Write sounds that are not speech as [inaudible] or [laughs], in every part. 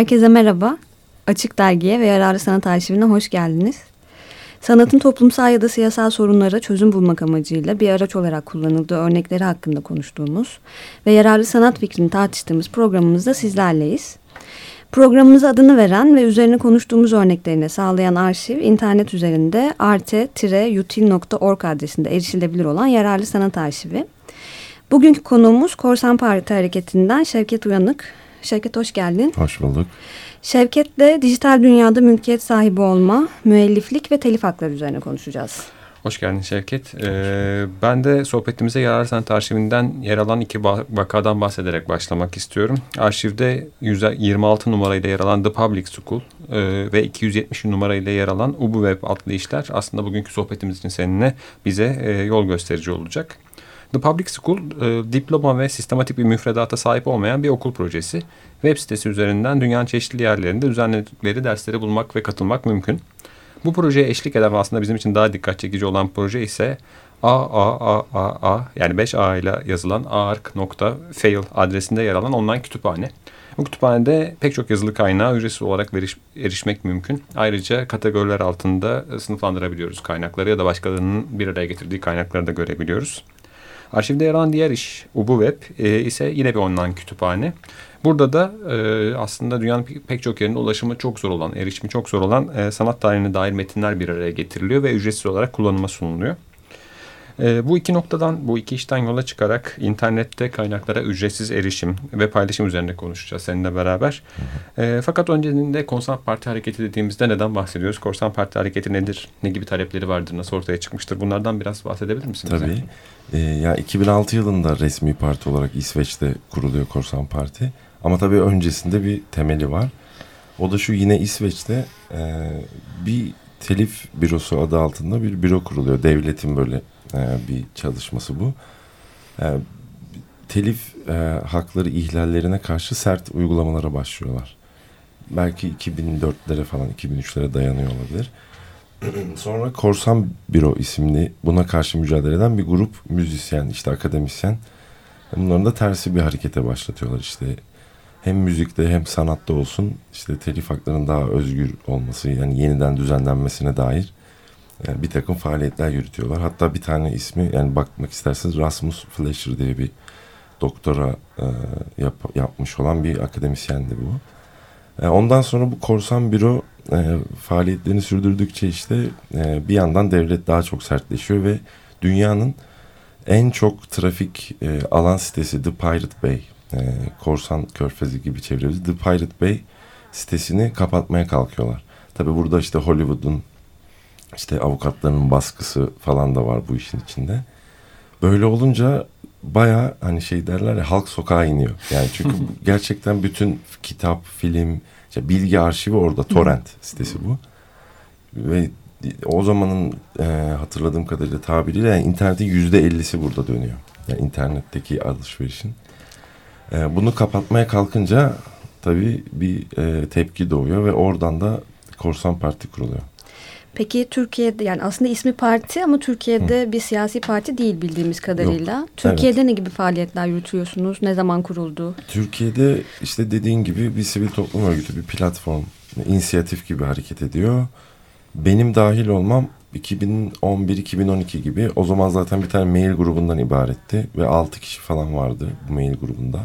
Herkese merhaba. Açık Dergi'ye ve Yararlı Sanat Arşivine hoş geldiniz. Sanatın toplumsal ya da siyasal sorunlara çözüm bulmak amacıyla bir araç olarak kullanıldığı örnekleri hakkında konuştuğumuz ve yararlı sanat fikrini tartıştığımız programımızda sizlerleyiz. Programımıza adını veren ve üzerine konuştuğumuz örneklerini sağlayan arşiv internet üzerinde arte-util.org adresinde erişilebilir olan yararlı sanat arşivi. Bugünkü konuğumuz Korsan Parti Hareketi'nden Şevket Uyanık. Şevket hoş geldin. Hoş bulduk. Şevket'le dijital dünyada mülkiyet sahibi olma, müelliflik ve telif hakları üzerine konuşacağız. Hoş geldin Şevket. Ee, ben de sohbetimize Yarar Sanat Arşivinden yer alan iki vakadan bahsederek başlamak istiyorum. Arşivde 126 numarayla yer alan The Public School e, ve 270 numarayla yer alan Ubu Web adlı işler aslında bugünkü sohbetimiz için seninle bize e, yol gösterici olacak. The Public School e, diploma ve sistematik bir müfredata sahip olmayan bir okul projesi. Web sitesi üzerinden dünyanın çeşitli yerlerinde düzenledikleri dersleri bulmak ve katılmak mümkün. Bu projeye eşlik eden aslında bizim için daha dikkat çekici olan proje ise AAAAA yani 5A ile yazılan aark.fail adresinde yer alan online kütüphane. Bu kütüphanede pek çok yazılı kaynağı ücretsiz olarak veriş, erişmek mümkün. Ayrıca kategoriler altında sınıflandırabiliyoruz kaynakları ya da başkalarının bir araya getirdiği kaynakları da görebiliyoruz. Arşivde yer alan diğer iş UbuWeb e, ise yine bir online kütüphane. Burada da e, aslında dünyanın pek çok yerinde ulaşımı çok zor olan, erişimi çok zor olan e, sanat tarihine dair metinler bir araya getiriliyor ve ücretsiz olarak kullanıma sunuluyor. E, bu iki noktadan, bu iki işten yola çıkarak internette kaynaklara ücretsiz erişim ve paylaşım üzerine konuşacağız seninle beraber. E, fakat öncesinde Korsan Parti Hareketi dediğimizde neden bahsediyoruz? Korsan Parti Hareketi nedir? Ne gibi talepleri vardır? Nasıl ortaya çıkmıştır? Bunlardan biraz bahsedebilir misin Tabii. Bize? E, ya 2006 yılında resmi parti olarak İsveç'te kuruluyor Korsan Parti. Ama tabii öncesinde bir temeli var. O da şu yine İsveç'te e, bir telif bürosu adı altında bir büro kuruluyor. Devletin böyle e, bir çalışması bu. E, telif e, hakları ihlallerine karşı sert uygulamalara başlıyorlar. Belki 2004'lere falan 2003'lere dayanıyor olabilir. [clears throat] Sonra Korsan Büro isimli buna karşı mücadele eden bir grup müzisyen işte akademisyen. Bunların da tersi bir harekete başlatıyorlar işte hem müzikte hem sanatta olsun işte telif haklarının daha özgür olması yani yeniden düzenlenmesine dair yani e, bir takım faaliyetler yürütüyorlar. Hatta bir tane ismi yani bakmak isterseniz Rasmus Fleischer diye bir doktora e, yap, yapmış olan bir akademisyendi bu. E, ondan sonra bu korsan büro e, faaliyetlerini sürdürdükçe işte e, bir yandan devlet daha çok sertleşiyor ve dünyanın en çok trafik e, alan sitesi The Pirate Bay, e, Korsan Körfezi gibi çeviriyoruz. The Pirate Bay sitesini kapatmaya kalkıyorlar. Tabi burada işte Hollywood'un işte avukatlarının baskısı falan da var bu işin içinde. Böyle olunca baya hani şey derler ya halk sokağa iniyor. Yani çünkü [laughs] gerçekten bütün kitap, film, işte bilgi arşivi orada torrent sitesi bu. Ve o zamanın e, hatırladığım kadarıyla tabiriyle yani internetin yüzde ellisi burada dönüyor. Yani internetteki alışverişin. E, bunu kapatmaya kalkınca tabii bir e, tepki doğuyor ve oradan da Korsan Parti kuruluyor. Peki Türkiye'de yani aslında ismi parti ama Türkiye'de Hı. bir siyasi parti değil bildiğimiz kadarıyla. Yok. Türkiye'de evet. ne gibi faaliyetler yürütüyorsunuz? Ne zaman kuruldu? Türkiye'de işte dediğin gibi bir sivil toplum örgütü, bir platform, inisiyatif gibi hareket ediyor. Benim dahil olmam 2011-2012 gibi o zaman zaten bir tane mail grubundan ibaretti ve 6 kişi falan vardı bu mail grubunda.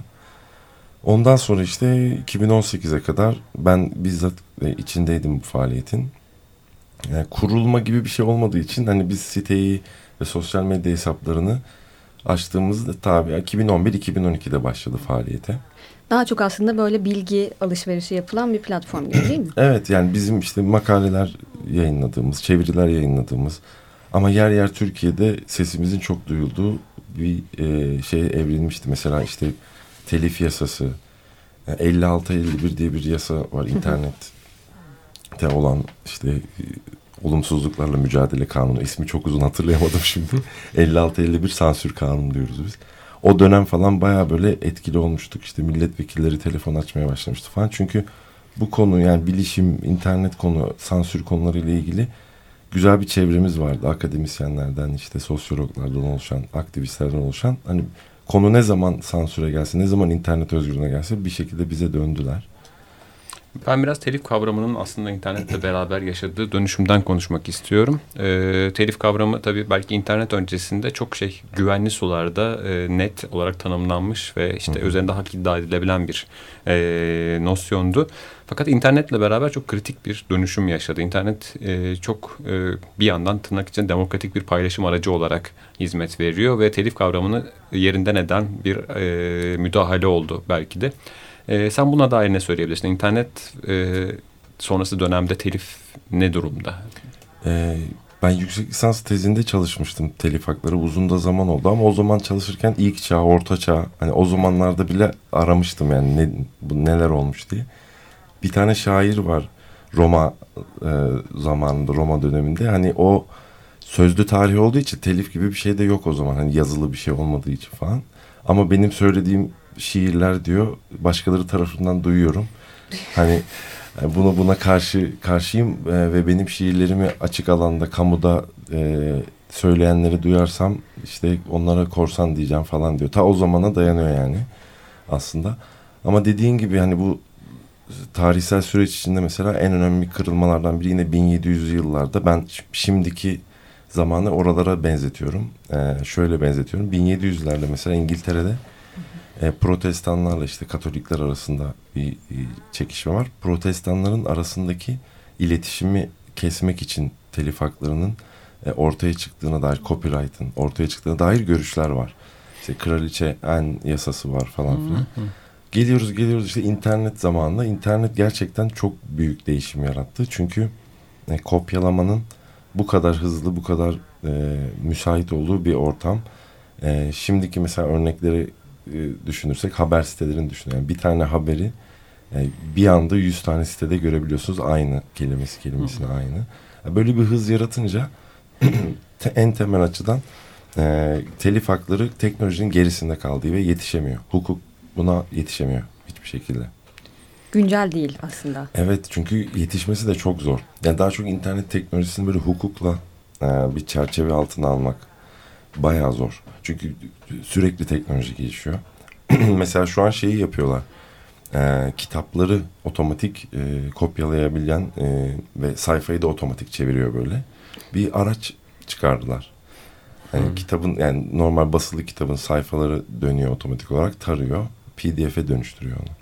Ondan sonra işte 2018'e kadar ben bizzat içindeydim bu faaliyetin yani kurulma gibi bir şey olmadığı için hani biz siteyi ve sosyal medya hesaplarını açtığımızda tabi 2011-2012'de başladı faaliyete. Daha çok aslında böyle bilgi alışverişi yapılan bir platform gibi değil mi? [clears throat] evet yani bizim işte makaleler yayınladığımız, çeviriler yayınladığımız ama yer yer Türkiye'de sesimizin çok duyulduğu bir e, şey evrilmişti. Mesela işte telif yasası, yani 56-51 diye bir yasa var internet de olan işte e, olumsuzluklarla mücadele kanunu ismi çok uzun hatırlayamadım şimdi [laughs] 56-51 sansür kanunu diyoruz biz. O dönem falan baya böyle etkili olmuştuk işte milletvekilleri telefon açmaya başlamıştı falan çünkü bu konu yani bilişim, internet konu, sansür konularıyla ilgili güzel bir çevremiz vardı. Akademisyenlerden işte sosyologlardan oluşan, aktivistlerden oluşan hani konu ne zaman sansüre gelse, ne zaman internet özgürlüğüne gelse bir şekilde bize döndüler. Ben biraz telif kavramının aslında internetle beraber yaşadığı dönüşümden konuşmak istiyorum. E, telif kavramı tabii belki internet öncesinde çok şey güvenli sularda e, net olarak tanımlanmış ve işte Hı. üzerinde hak iddia edilebilen bir e, nosyondu. Fakat internetle beraber çok kritik bir dönüşüm yaşadı. İnternet e, çok e, bir yandan tırnak için demokratik bir paylaşım aracı olarak hizmet veriyor ve telif kavramını yerinden eden bir e, müdahale oldu belki de. E, sen buna dair ne söyleyebilirsin? İnternet e, sonrası dönemde telif ne durumda? E, ben yüksek lisans tezinde çalışmıştım telif hakları uzun da zaman oldu ama o zaman çalışırken ilk çağ, orta çağ hani o zamanlarda bile aramıştım yani ne, bu neler olmuş diye. Bir tane şair var Roma e, zamanında Roma döneminde hani o sözlü tarih olduğu için telif gibi bir şey de yok o zaman hani yazılı bir şey olmadığı için falan. Ama benim söylediğim şiirler diyor başkaları tarafından duyuyorum. Hani e, buna buna karşı karşıyım e, ve benim şiirlerimi açık alanda kamuda e, söyleyenleri duyarsam işte onlara korsan diyeceğim falan diyor. Ta o zamana dayanıyor yani aslında. Ama dediğin gibi hani bu tarihsel süreç içinde mesela en önemli kırılmalardan biri yine 1700'lü yıllarda ben şimdiki zamanı oralara benzetiyorum. Ee, şöyle benzetiyorum. 1700'lerde mesela İngiltere'de e, protestanlarla işte katolikler arasında bir, bir çekişme var. Protestanların arasındaki iletişimi kesmek için telif haklarının e, ortaya çıktığına dair copyright'ın ortaya çıktığına dair görüşler var. İşte kraliçe en yasası var falan filan. Geliyoruz geliyoruz işte internet zamanında internet gerçekten çok büyük değişim yarattı. Çünkü e, kopyalamanın bu kadar hızlı bu kadar e, müsait olduğu bir ortam. E, şimdiki mesela örnekleri e, düşünürsek haber sitelerini düşünün. Yani bir tane haberi e, bir anda yüz tane sitede görebiliyorsunuz aynı kelimesi kelimesine aynı. Yani böyle bir hız yaratınca [clears throat] en temel açıdan e, telif hakları teknolojinin gerisinde kaldığı ve yetişemiyor. Hukuk buna yetişemiyor hiçbir şekilde. Güncel değil aslında. Evet çünkü yetişmesi de çok zor. Yani daha çok internet teknolojisini böyle hukukla e, bir çerçeve altına almak bayağı zor. Çünkü sürekli teknoloji gelişiyor. [clears throat] Mesela şu an şeyi yapıyorlar. E, kitapları otomatik e, kopyalayabilen e, ve sayfayı da otomatik çeviriyor böyle. Bir araç çıkardılar. Yani hmm. kitabın yani normal basılı kitabın sayfaları dönüyor otomatik olarak tarıyor. PDF'e dönüştürüyor onu.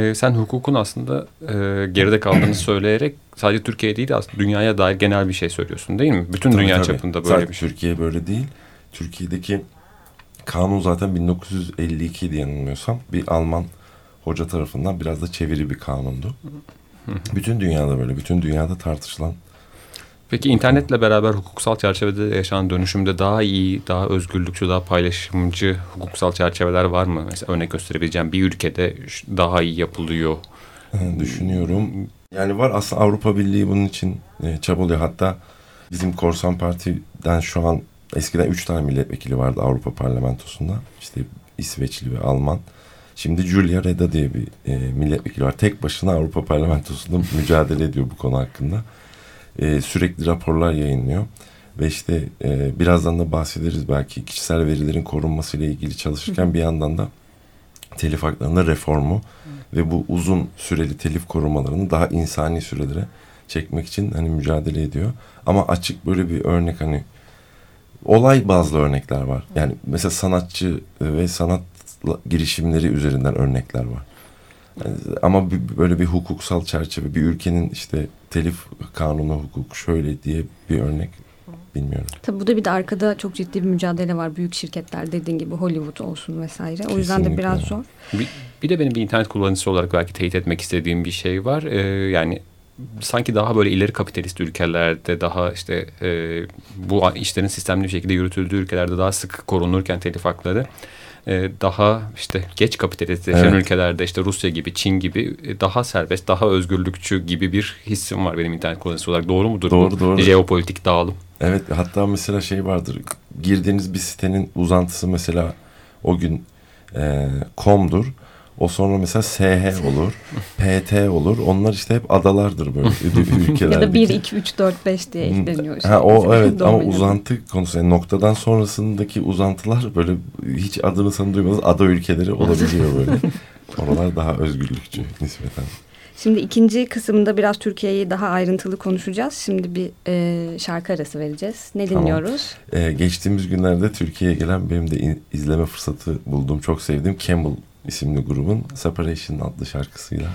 Ee, sen hukukun aslında e, geride kaldığını [clears throat] söyleyerek sadece Türkiye değil aslında dünyaya dair genel bir şey söylüyorsun değil mi? Bütün tabii, dünya tabii. çapında böyle Zaten bir şey. Türkiye böyle değil. Türkiye'deki kanun zaten 1952 diye yanılmıyorsam bir Alman hoca tarafından biraz da çeviri bir kanundu. Bütün dünyada böyle, bütün dünyada tartışılan. Peki internetle beraber hukuksal çerçevede yaşanan dönüşümde daha iyi, daha özgürlükçü, daha paylaşımcı hukuksal çerçeveler var mı? Mesela örnek gösterebileceğim bir ülkede daha iyi yapılıyor. Düşünüyorum. Yani var aslında Avrupa Birliği bunun için e, çabalıyor. Hatta bizim Korsan Parti'den şu an eskiden üç tane milletvekili vardı Avrupa Parlamentosu'nda. İşte İsveçli ve Alman. Şimdi Julia Reda diye bir e, milletvekili var. Tek başına Avrupa Parlamentosu'nda [laughs] mücadele ediyor bu konu hakkında. E, sürekli raporlar yayınlıyor. Ve işte e, birazdan da bahsederiz belki kişisel verilerin korunması ile ilgili çalışırken bir yandan da telif haklarında reformu Hı. ve bu uzun süreli telif korumalarını daha insani sürelere çekmek için hani mücadele ediyor. Ama açık böyle bir örnek hani olay bazlı örnekler var. Yani mesela sanatçı ve sanat girişimleri üzerinden örnekler var. Yani ama bir, böyle bir hukuksal çerçeve, bir ülkenin işte telif kanunu hukuk şöyle diye bir örnek bilmiyorum. Tabii bu da bir de arkada çok ciddi bir mücadele var. Büyük şirketler dediğin gibi Hollywood olsun vesaire. Kesinlikle. O yüzden de biraz zor. Bir, bir de benim bir internet kullanıcısı olarak belki teyit etmek istediğim bir şey var. Ee, yani sanki daha böyle ileri kapitalist ülkelerde daha işte e, bu işlerin sistemli bir şekilde yürütüldüğü ülkelerde daha sık korunurken telif hakları daha işte geç kapitalistleşen evet. ülkelerde işte Rusya gibi Çin gibi e, daha serbest daha özgürlükçü gibi bir hissim var benim internet kullanıcısı olarak doğru mudur doğru, bu doğru. jeopolitik dağılım? Evet hatta mesela şey vardır girdiğiniz bir sitenin uzantısı mesela o gün e, komdur o sonra mesela SH olur, PT olur. Onlar işte hep adalardır böyle [laughs] ülkelerde. ya da 1, 2, 3, 4, 5 diye ekleniyor. Ha, o evet ama uzantı konusu. Yani noktadan sonrasındaki uzantılar böyle hiç adını sanı duymadığınız ada ülkeleri olabiliyor böyle. [laughs] Oralar daha özgürlükçü nispeten. Şimdi ikinci kısımda biraz Türkiye'yi daha ayrıntılı konuşacağız. Şimdi bir e, şarkı arası vereceğiz. Ne dinliyoruz? Tamam. Ee, geçtiğimiz günlerde Türkiye'ye gelen benim de izleme fırsatı bulduğum çok sevdiğim Campbell isimli grubun Separation adlı şarkısıyla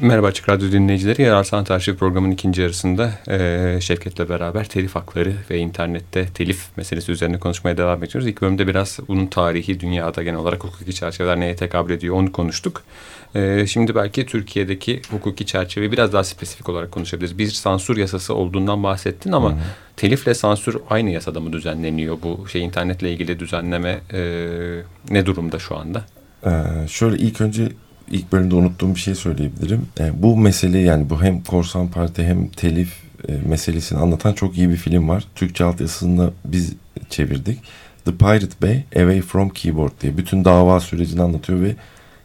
Merhaba Açık Radyo dinleyicileri. Yerel Sanat Arşiv programının ikinci yarısında e, Şevket'le beraber telif hakları ve internette telif meselesi üzerine konuşmaya devam ediyoruz. İlk bölümde biraz bunun tarihi, dünyada genel olarak hukuki çerçeveler neye tekabül ediyor onu konuştuk. E, şimdi belki Türkiye'deki hukuki çerçeveyi biraz daha spesifik olarak konuşabiliriz. Bir sansür yasası olduğundan bahsettin ama hmm. telifle sansür aynı yasada mı düzenleniyor? Bu şey internetle ilgili düzenleme e, ne durumda şu anda? Ee, şöyle ilk önce ilk bölümde unuttuğum bir şey söyleyebilirim. E, bu mesele yani bu hem korsan parti hem telif e, meselesini anlatan çok iyi bir film var. Türkçe altyazısını biz çevirdik. The Pirate Bay Away from Keyboard diye bütün dava sürecini anlatıyor ve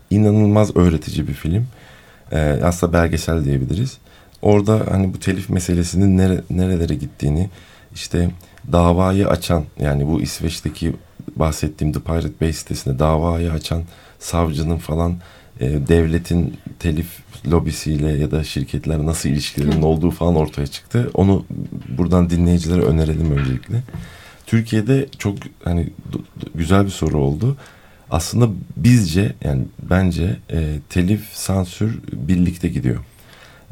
inanılmaz öğretici bir film. E, aslında belgesel diyebiliriz. Orada hani bu telif meselesinin nere, nerelere gittiğini işte davayı açan yani bu İsveç'teki bahsettiğim The Pirate Bay sitesinde davayı açan savcının falan e, devletin telif lobisiyle ya da şirketler nasıl ilişkilerinin olduğu falan ortaya çıktı. Onu buradan dinleyicilere önerelim öncelikle. Türkiye'de çok hani güzel bir soru oldu. Aslında bizce yani bence e, telif sansür birlikte gidiyor.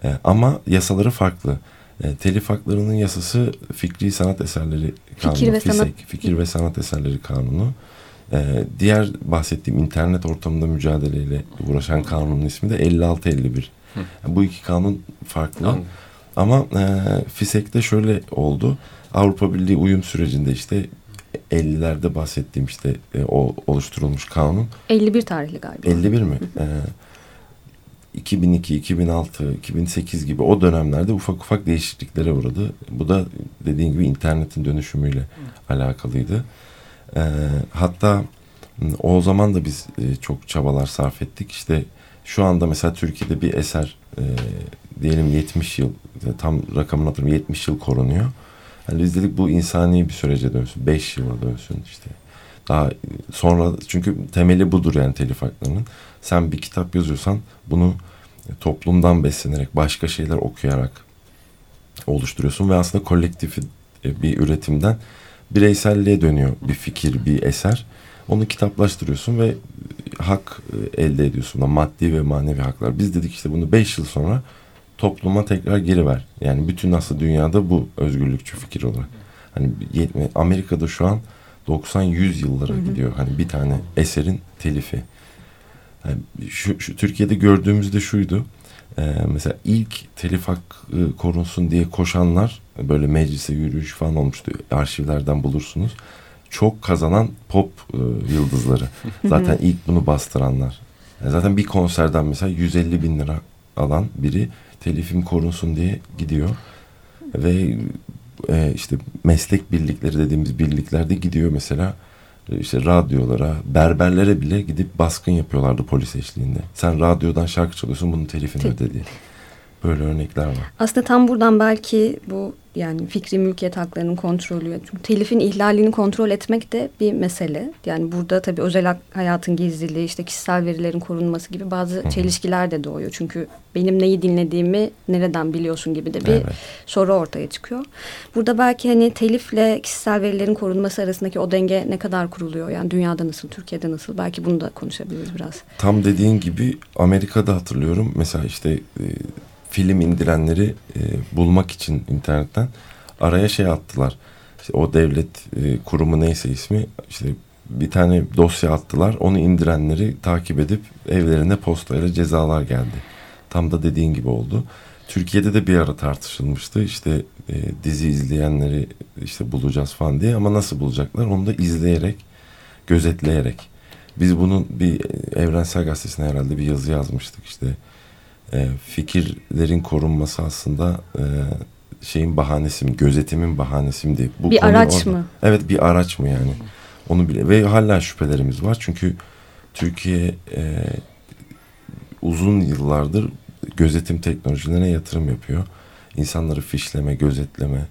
E, ama yasaları farklı. E, telif haklarının yasası fikri sanat eserleri kanunu. Fikir ve, sanat... fikir ve sanat eserleri kanunu. E, diğer bahsettiğim internet ortamında mücadeleyle uğraşan kanunun ismi de 5651. Yani bu iki kanun farklı. Anladım. Ama e, FİSEK'te şöyle oldu. Avrupa Birliği uyum sürecinde işte 50'lerde bahsettiğim işte e, o oluşturulmuş kanun. 51 tarihli galiba. 51 mi? e, 2002, 2006, 2008 gibi o dönemlerde ufak ufak değişikliklere uğradı. Bu da dediğin gibi internetin dönüşümüyle Hı. alakalıydı. E, hatta o zaman da biz e, çok çabalar sarf ettik. İşte şu anda mesela Türkiye'de bir eser e, diyelim 70 yıl tam rakamını hatırlamıyorum 70 yıl korunuyor. Yani biz dedik bu insani bir sürece dönsün. 5 yıla dönsün işte. Daha sonra çünkü temeli budur yani telif haklarının. Sen bir kitap yazıyorsan bunu toplumdan beslenerek başka şeyler okuyarak oluşturuyorsun ve aslında kolektif e, bir üretimden bireyselliğe dönüyor bir fikir, bir eser. Onu kitaplaştırıyorsun ve hak e, elde ediyorsun. Maddi ve manevi haklar. Biz dedik işte bunu 5 yıl sonra topluma tekrar geri ver. Yani bütün aslında dünyada bu özgürlükçü fikir olarak. Hani Amerika'da şu an 90-100 yıllara hı hı. gidiyor. Hani bir tane eserin telifi. Yani şu, şu Türkiye'de gördüğümüzde şuydu. Ee, mesela ilk telif hakkı korunsun diye koşanlar böyle meclise yürüyüş falan olmuştu. Arşivlerden bulursunuz. Çok kazanan pop e, yıldızları. [laughs] Zaten ilk bunu bastıranlar. Yani zaten bir konserden mesela 150 bin lira alan biri telifim korunsun diye gidiyor. Ve e, işte meslek birlikleri dediğimiz birliklerde gidiyor mesela e, işte radyolara, berberlere bile gidip baskın yapıyorlardı polis eşliğinde. Sen radyodan şarkı çalıyorsun bunun telifini öde diye. Böyle örnekler var. Aslında tam buradan belki bu yani fikri mülkiyet haklarının kontrolü. Çünkü telifin ihlalini kontrol etmek de bir mesele. Yani burada tabii özel hayatın gizliliği, işte kişisel verilerin korunması gibi bazı Hı -hı. çelişkiler de doğuyor. Çünkü benim neyi dinlediğimi nereden biliyorsun gibi de bir evet. soru ortaya çıkıyor. Burada belki hani telifle kişisel verilerin korunması arasındaki o denge ne kadar kuruluyor? Yani dünyada nasıl, Türkiye'de nasıl? Belki bunu da konuşabiliriz biraz. Tam dediğin gibi Amerika'da hatırlıyorum. Mesela işte e, film indirenleri e, bulmak için internetten araya şey attılar. İşte o devlet e, kurumu neyse ismi işte bir tane dosya attılar. Onu indirenleri takip edip evlerine postayla cezalar geldi. Tam da dediğin gibi oldu. Türkiye'de de bir ara tartışılmıştı. İşte e, dizi izleyenleri işte bulacağız falan diye ama nasıl bulacaklar? Onu da izleyerek, gözetleyerek. Biz bunun bir e, Evrensel Gazetesi'ne herhalde bir yazı yazmıştık işte e, fikirlerin korunması aslında e, şeyin bahanesi mi, gözetimin bahanesi mi diye. Bu bir araç orada, mı? Evet bir araç mı yani? Onu bile ve hala şüphelerimiz var çünkü Türkiye e, uzun yıllardır gözetim teknolojilerine yatırım yapıyor. İnsanları fişleme, gözetleme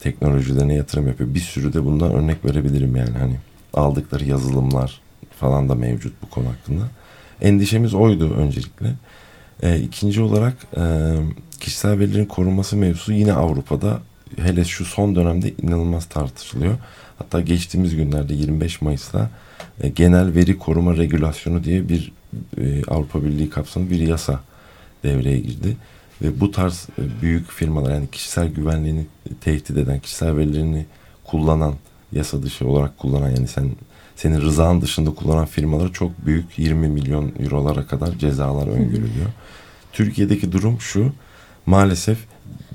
teknolojilerine yatırım yapıyor. Bir sürü de bundan örnek verebilirim yani hani aldıkları yazılımlar falan da mevcut bu konu hakkında. Endişemiz oydu öncelikle. E, ikinci olarak e, kişisel verilerin korunması mevzusu yine Avrupa'da hele şu son dönemde inanılmaz tartışılıyor. Hatta geçtiğimiz günlerde 25 Mayıs'ta e, genel veri koruma regülasyonu diye bir e, Avrupa Birliği kapsamlı bir yasa devreye girdi. Ve bu tarz e, büyük firmalar yani kişisel güvenliğini tehdit eden, kişisel verilerini kullanan, yasa dışı olarak kullanan yani sen senin rızan dışında kullanan firmalara çok büyük 20 milyon eurolara kadar cezalar öngörülüyor. Türkiye'deki durum şu. Maalesef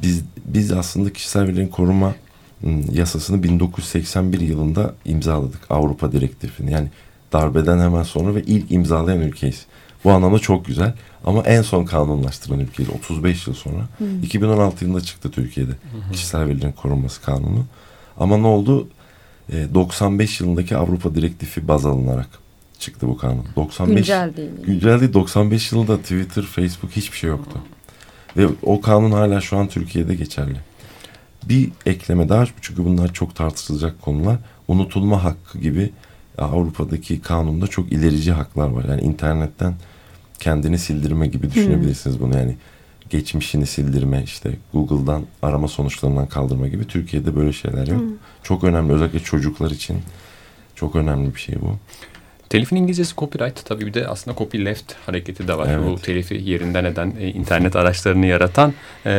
biz biz aslında kişisel verilerin koruma ıı, yasasını 1981 yılında imzaladık Avrupa direktifini. Yani darbeden hemen sonra ve ilk imzalayan ülkeyiz. Bu anlamda çok güzel. Ama en son kanunlaştıran ülkeyiz. 35 yıl sonra. Hmm. 2016 yılında çıktı Türkiye'de. Hmm. Kişisel verilerin korunması kanunu. Ama ne oldu? 95 yılındaki Avrupa direktifi baz alınarak çıktı bu kanun. 95 güncel değil. Güncel değil. 95 yılında Twitter, Facebook hiçbir şey yoktu. Ve o kanun hala şu an Türkiye'de geçerli. Bir ekleme daha çünkü bunlar çok tartışılacak konular. Unutulma hakkı gibi Avrupa'daki kanunda çok ilerici haklar var. Yani internetten kendini sildirme gibi düşünebilirsiniz hmm. bunu. Yani geçmişini sildirme işte Google'dan arama sonuçlarından kaldırma gibi Türkiye'de böyle şeyler yok. Hmm. Çok önemli özellikle çocuklar için çok önemli bir şey bu. Telifin İngilizcesi copyright tabii bir de aslında copyleft hareketi de var. Evet. Bu telifi yerinden eden e, internet araçlarını yaratan e,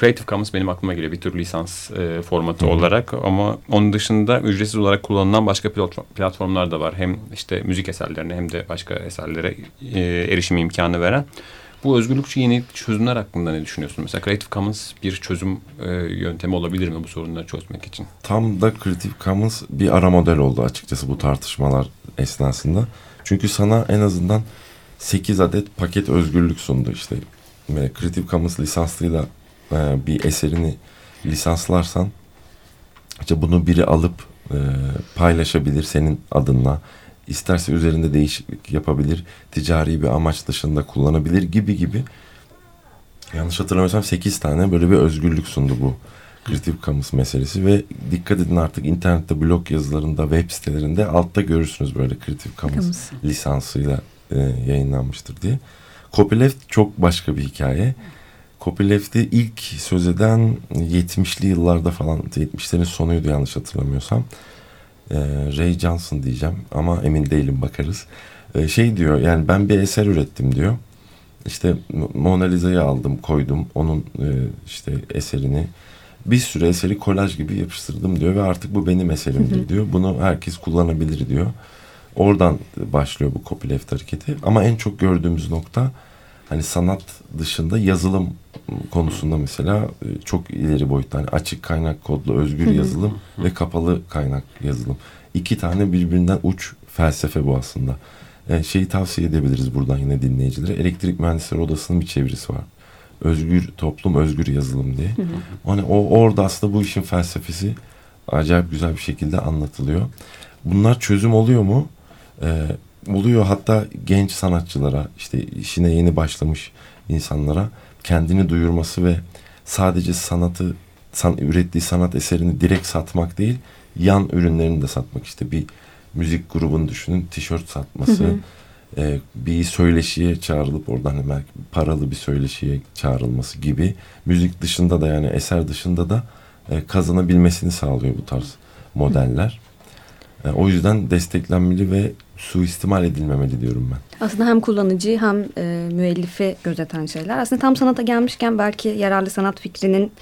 Creative Commons benim aklıma geliyor bir tür lisans e, formatı Hı. olarak ama onun dışında ücretsiz olarak kullanılan başka platformlar da var. Hem işte müzik eserlerine hem de başka eserlere e, erişim imkanı veren. Bu özgürlükçü yeni çözümler hakkında ne düşünüyorsun? Mesela Creative Commons bir çözüm e, yöntemi olabilir mi bu sorunları çözmek için? Tam da Creative Commons bir ara model oldu açıkçası bu tartışmalar esnasında. Çünkü sana en azından 8 adet paket özgürlük sundu işte. Creative Commons lisanslıyla e, bir eserini lisanslarsan işte bunu biri alıp e, paylaşabilir senin adınla isterse üzerinde değişiklik yapabilir, ticari bir amaç dışında kullanabilir gibi gibi. Yanlış hatırlamıyorsam 8 tane böyle bir özgürlük sundu bu Creative Commons meselesi ve dikkat edin artık internette blog yazılarında, web sitelerinde altta görürsünüz böyle Creative Commons, Commons. lisansıyla e, yayınlanmıştır diye. Copyleft çok başka bir hikaye. Copyleft'i ilk söz eden 70'li yıllarda falan 70'lerin sonuydu yanlış hatırlamıyorsam e, Ray Johnson diyeceğim ama emin değilim bakarız. E, şey diyor yani ben bir eser ürettim diyor. İşte Mona Lisa'yı aldım koydum onun e, işte eserini bir süre eseri kolaj gibi yapıştırdım diyor ve artık bu benim eserimdir diyor. Bunu herkes kullanabilir diyor. Oradan başlıyor bu copyleft hareketi. Ama en çok gördüğümüz nokta hani sanat dışında yazılım konusunda mesela e, çok ileri boyutta hani açık kaynak kodlu özgür yazılım ve kapalı kaynak yazılım. İki tane birbirinden uç felsefe bu aslında. Yani e, şeyi tavsiye edebiliriz buradan yine dinleyicilere. Elektrik Mühendisleri Odası'nın bir çevirisi var. Özgür toplum, özgür yazılım diye. Hani o orada aslında bu işin felsefesi acayip güzel bir şekilde anlatılıyor. Bunlar çözüm oluyor mu? Ee, oluyor hatta genç sanatçılara işte işine yeni başlamış insanlara kendini duyurması ve sadece sanatı san, ürettiği sanat eserini direkt satmak değil yan ürünlerini de satmak işte bir müzik grubunu düşünün tişört satması hı hı. E, bir söyleşiye çağrılıp oradan hemen paralı bir söyleşiye çağrılması gibi müzik dışında da yani eser dışında da e, kazanabilmesini sağlıyor bu tarz modeller. E, o yüzden desteklenmeli ve suistimal edilmemeli diyorum ben. Aslında hem kullanıcı hem e, müellifi gözeten şeyler. Aslında tam sanata gelmişken belki yararlı sanat fikrinin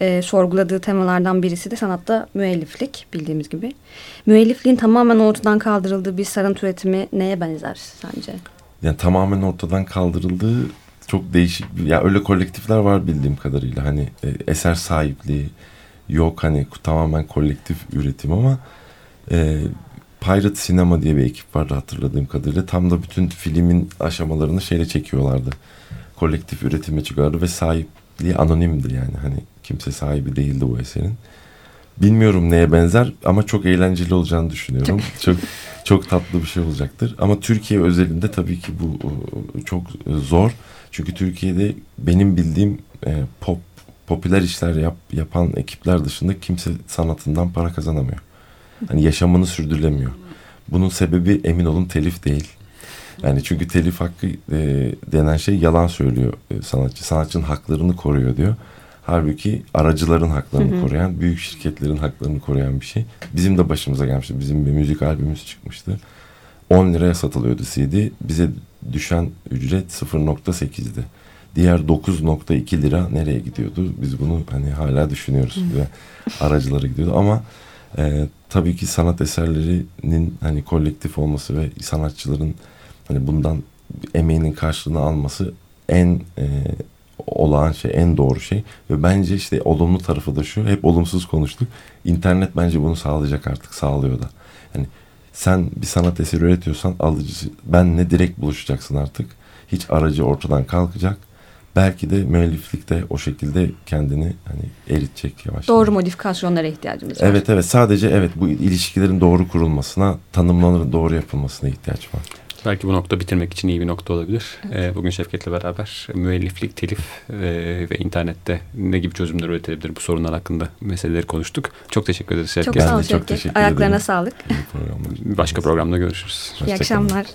e, sorguladığı temalardan birisi de sanatta müelliflik bildiğimiz gibi. Müellifliğin tamamen ortadan kaldırıldığı bir sanat üretimi neye benzer sence? Yani tamamen ortadan kaldırıldığı çok değişik bir, ya öyle kolektifler var bildiğim kadarıyla. Hani e, eser sahipliği yok hani tamamen kolektif üretim ama e, Pirate Cinema diye bir ekip vardı hatırladığım kadarıyla. Tam da bütün filmin aşamalarını şeyle çekiyorlardı. Kolektif üretime çıkardı ve sahipliği anonimdi yani. Hani kimse sahibi değildi bu eserin. Bilmiyorum neye benzer ama çok eğlenceli olacağını düşünüyorum. [laughs] çok çok tatlı bir şey olacaktır. Ama Türkiye özelinde tabii ki bu çok zor. Çünkü Türkiye'de benim bildiğim e, pop popüler işler yap, yapan ekipler dışında kimse sanatından para kazanamıyor. Hani yaşamını sürdürülemiyor. Bunun sebebi emin olun telif değil. Yani çünkü telif hakkı e, denen şey yalan söylüyor e, sanatçı. Sanatçının haklarını koruyor diyor. Halbuki aracıların haklarını hı hı. koruyan, büyük şirketlerin haklarını koruyan bir şey. Bizim de başımıza gelmişti. Bizim bir müzik albümümüz çıkmıştı. 10 liraya satılıyordu CD. Bize düşen ücret 0.8'di. Diğer 9.2 lira nereye gidiyordu? Biz bunu hani hala düşünüyoruz. Ve aracılara gidiyordu ama e, tabii ki sanat eserlerinin hani kolektif olması ve sanatçıların hani bundan emeğinin karşılığını alması en e, olağan şey, en doğru şey. Ve bence işte olumlu tarafı da şu, hep olumsuz konuştuk. İnternet bence bunu sağlayacak artık, sağlıyor da. Yani sen bir sanat eseri üretiyorsan alıcısı, benle direkt buluşacaksın artık. Hiç aracı ortadan kalkacak belki de müelliflik de o şekilde kendini hani eritecek yavaş. Doğru modifikasyonlara ihtiyacımız var. Evet evet sadece evet bu ilişkilerin doğru kurulmasına, tanımların doğru yapılmasına ihtiyaç var. Belki bu nokta bitirmek için iyi bir nokta olabilir. Evet. Ee, bugün Şevket'le beraber müelliflik, telif e, ve internette ne gibi çözümler üretilebilir bu sorunlar hakkında meseleleri konuştuk. Çok teşekkür ederiz Şevket. Çok sağ ol Şevket. Ayaklarına ederim. sağlık. Başka programda görüşürüz. İyi akşamlar.